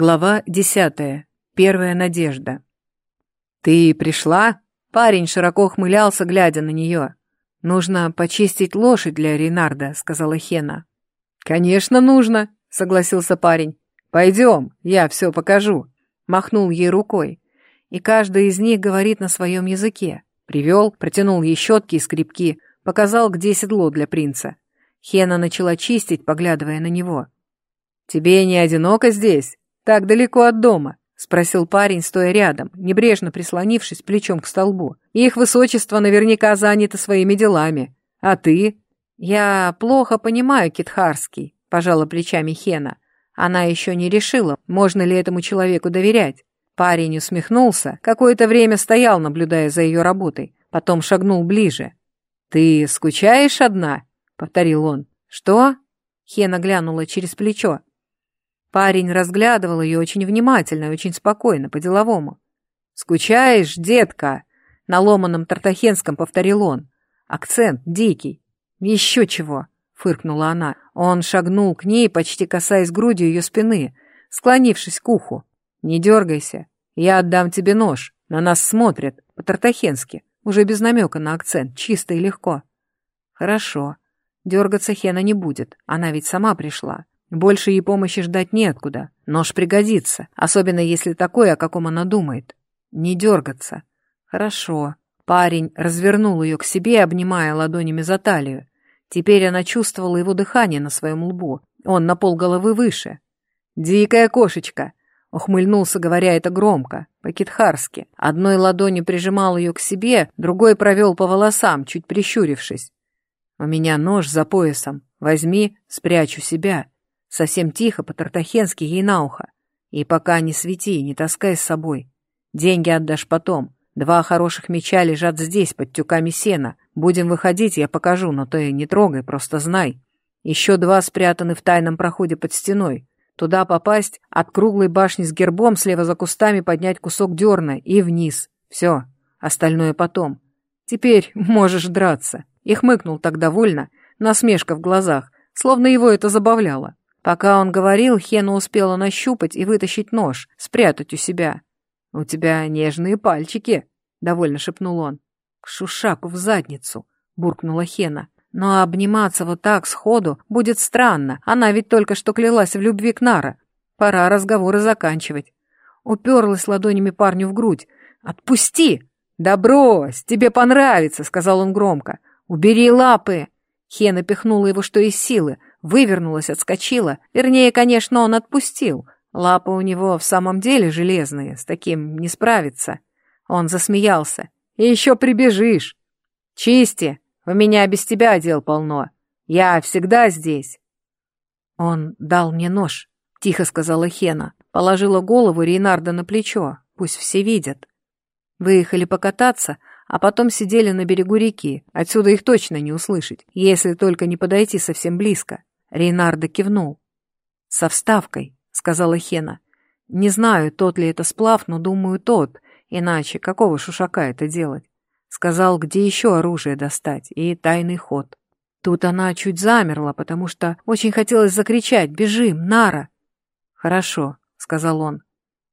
Глава десятая. Первая надежда. «Ты пришла?» Парень широко ухмылялся, глядя на нее. «Нужно почистить лошадь для Ренарда», — сказала Хена. «Конечно, нужно», — согласился парень. «Пойдем, я все покажу», — махнул ей рукой. И каждый из них говорит на своем языке. Привел, протянул ей щетки и скребки, показал, где седло для принца. Хена начала чистить, поглядывая на него. «Тебе не одиноко здесь?» «Так далеко от дома?» — спросил парень, стоя рядом, небрежно прислонившись плечом к столбу. «Их высочество наверняка занято своими делами. А ты?» «Я плохо понимаю китхарский», — пожала плечами Хена. Она еще не решила, можно ли этому человеку доверять. Парень усмехнулся, какое-то время стоял, наблюдая за ее работой, потом шагнул ближе. «Ты скучаешь одна?» — повторил он. «Что?» — Хена глянула через плечо. Парень разглядывал ее очень внимательно и очень спокойно, по-деловому. «Скучаешь, детка?» — на ломаном тартахенском повторил он. Акцент дикий. «Еще чего!» — фыркнула она. Он шагнул к ней, почти касаясь грудью ее спины, склонившись к уху. «Не дергайся. Я отдам тебе нож. На нас смотрят. По-тартахенски. Уже без намека на акцент. Чисто и легко». «Хорошо. Дергаться Хена не будет. Она ведь сама пришла. Больше ей помощи ждать неоткуда. Нож пригодится, особенно если такой, о каком она думает. Не дергаться. Хорошо. Парень развернул ее к себе, обнимая ладонями за талию. Теперь она чувствовала его дыхание на своем лбу. Он на полголовы выше. «Дикая кошечка!» — ухмыльнулся, говоря это громко, по-китхарски. Одной ладонью прижимал ее к себе, другой провел по волосам, чуть прищурившись. «У меня нож за поясом. Возьми, спрячу себя. Совсем тихо, по-тартахенски ей на ухо. И пока не свети, не таскай с собой. Деньги отдашь потом. Два хороших меча лежат здесь, под тюками сена. Будем выходить, я покажу, но ты не трогай, просто знай. Еще два спрятаны в тайном проходе под стеной. Туда попасть, от круглой башни с гербом слева за кустами поднять кусок дерна и вниз. Все, остальное потом. Теперь можешь драться. И хмыкнул так довольно, насмешка в глазах, словно его это забавляло. Пока он говорил, Хена успела нащупать и вытащить нож, спрятать у себя. «У тебя нежные пальчики», — довольно шепнул он. «К шушаку в задницу», — буркнула Хена. «Но обниматься вот так сходу будет странно. Она ведь только что клялась в любви к Нара. Пора разговоры заканчивать». Уперлась ладонями парню в грудь. «Отпусти!» «Да брось, тебе понравится», — сказал он громко. «Убери лапы!» Хена пихнула его что из силы, вывернулась, отскочила. Вернее, конечно, он отпустил. Лапы у него в самом деле железные, с таким не справиться. Он засмеялся. «И еще прибежишь!» «Чисти! У меня без тебя дел полно. Я всегда здесь!» «Он дал мне нож», — тихо сказала Хена. Положила голову Рейнарда на плечо. Пусть все видят. Выехали покататься, а потом сидели на берегу реки. Отсюда их точно не услышать, если только не подойти совсем близко. Рейнардо кивнул. «Со вставкой», — сказала Хена. «Не знаю, тот ли это сплав, но думаю, тот. Иначе какого шушака это делать?» Сказал, где еще оружие достать, и тайный ход. Тут она чуть замерла, потому что очень хотелось закричать «Бежим, Нара!» «Хорошо», — сказал он.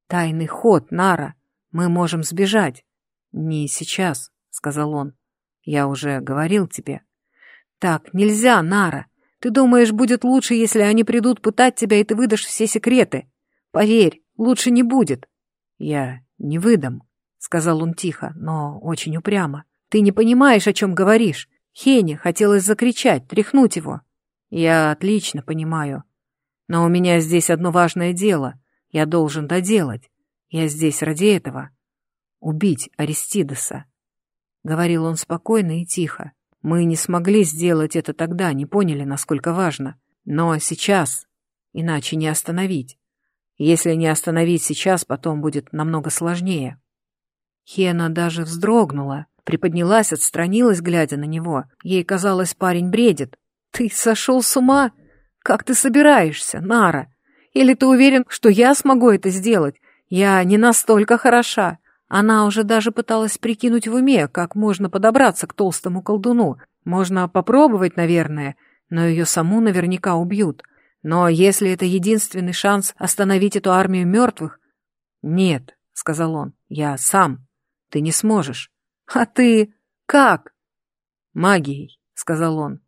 «Тайный ход, Нара. Мы можем сбежать». «Не сейчас», — сказал он. «Я уже говорил тебе». «Так нельзя, Нара. Ты думаешь, будет лучше, если они придут пытать тебя, и ты выдашь все секреты? Поверь, лучше не будет. Я не выдам, сказал он тихо, но очень упрямо. Ты не понимаешь, о чем говоришь. Хене хотелось закричать, тряхнуть его. Я отлично понимаю. Но у меня здесь одно важное дело. Я должен доделать. Я здесь ради этого. Убить Аристидеса. Говорил он спокойно и тихо. Мы не смогли сделать это тогда, не поняли, насколько важно. Но сейчас иначе не остановить. Если не остановить сейчас, потом будет намного сложнее. Хена даже вздрогнула, приподнялась, отстранилась, глядя на него. Ей казалось, парень бредит. «Ты сошел с ума? Как ты собираешься, Нара? Или ты уверен, что я смогу это сделать? Я не настолько хороша. Она уже даже пыталась прикинуть в уме, как можно подобраться к толстому колдуну. Можно попробовать, наверное, но ее саму наверняка убьют. Но если это единственный шанс остановить эту армию мертвых... Нет, — сказал он, — я сам. Ты не сможешь. А ты... как? Магией, — сказал он.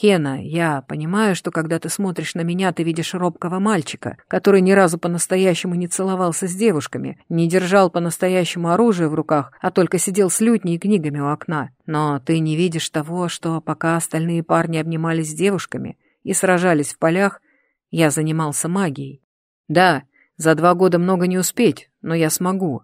«Хена, я понимаю, что когда ты смотришь на меня, ты видишь робкого мальчика, который ни разу по-настоящему не целовался с девушками, не держал по-настоящему оружие в руках, а только сидел с лютней и книгами у окна. Но ты не видишь того, что пока остальные парни обнимались с девушками и сражались в полях, я занимался магией. Да, за два года много не успеть, но я смогу.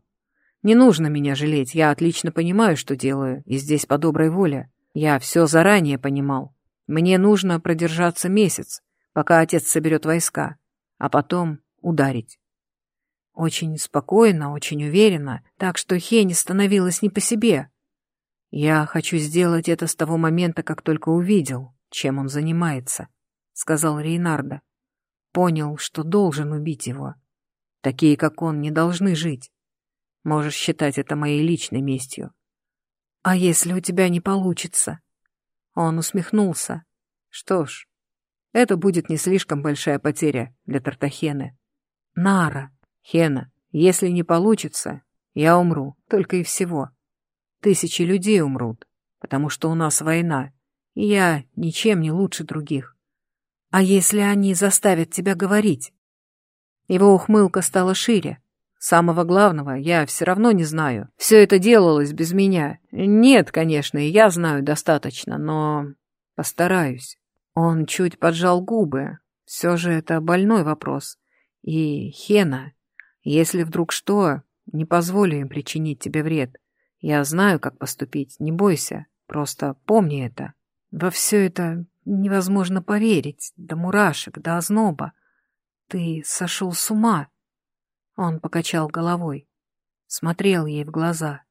Не нужно меня жалеть, я отлично понимаю, что делаю, и здесь по доброй воле. Я все заранее понимал. Мне нужно продержаться месяц, пока отец соберет войска, а потом ударить. Очень спокойно, очень уверенно, так что Хене становилась не по себе. Я хочу сделать это с того момента, как только увидел, чем он занимается, — сказал Рейнарда. Понял, что должен убить его. Такие, как он, не должны жить. Можешь считать это моей личной местью. А если у тебя не получится? Он усмехнулся. Что ж, это будет не слишком большая потеря для Тартахены. Нара, Хена, если не получится, я умру, только и всего. Тысячи людей умрут, потому что у нас война, и я ничем не лучше других. А если они заставят тебя говорить? Его ухмылка стала шире. Самого главного я все равно не знаю. Все это делалось без меня. Нет, конечно, и я знаю достаточно, но постараюсь. Он чуть поджал губы. Все же это больной вопрос. И, Хена, если вдруг что, не позволю им причинить тебе вред. Я знаю, как поступить, не бойся. Просто помни это. Во все это невозможно поверить. До мурашек, до озноба. Ты сошел с ума. Он покачал головой, смотрел ей в глаза.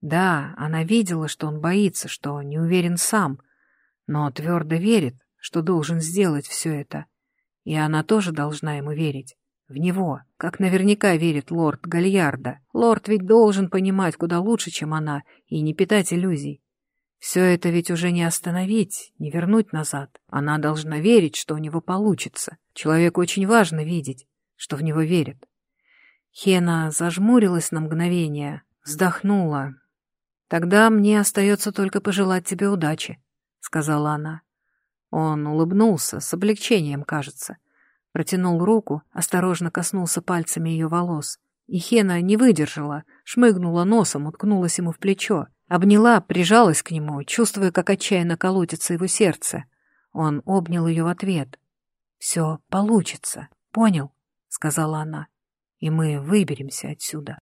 Да, она видела, что он боится, что не уверен сам, но твердо верит, что должен сделать все это. И она тоже должна ему верить. В него, как наверняка верит лорд Гальярда. Лорд ведь должен понимать куда лучше, чем она, и не питать иллюзий. Все это ведь уже не остановить, не вернуть назад. Она должна верить, что у него получится. Человеку очень важно видеть, что в него верят. Хена зажмурилась на мгновение, вздохнула. «Тогда мне остается только пожелать тебе удачи», — сказала она. Он улыбнулся, с облегчением, кажется. Протянул руку, осторожно коснулся пальцами ее волос. И Хена не выдержала, шмыгнула носом, уткнулась ему в плечо. Обняла, прижалась к нему, чувствуя, как отчаянно колотится его сердце. Он обнял ее в ответ. «Все получится, понял?» — сказала она и мы выберемся отсюда.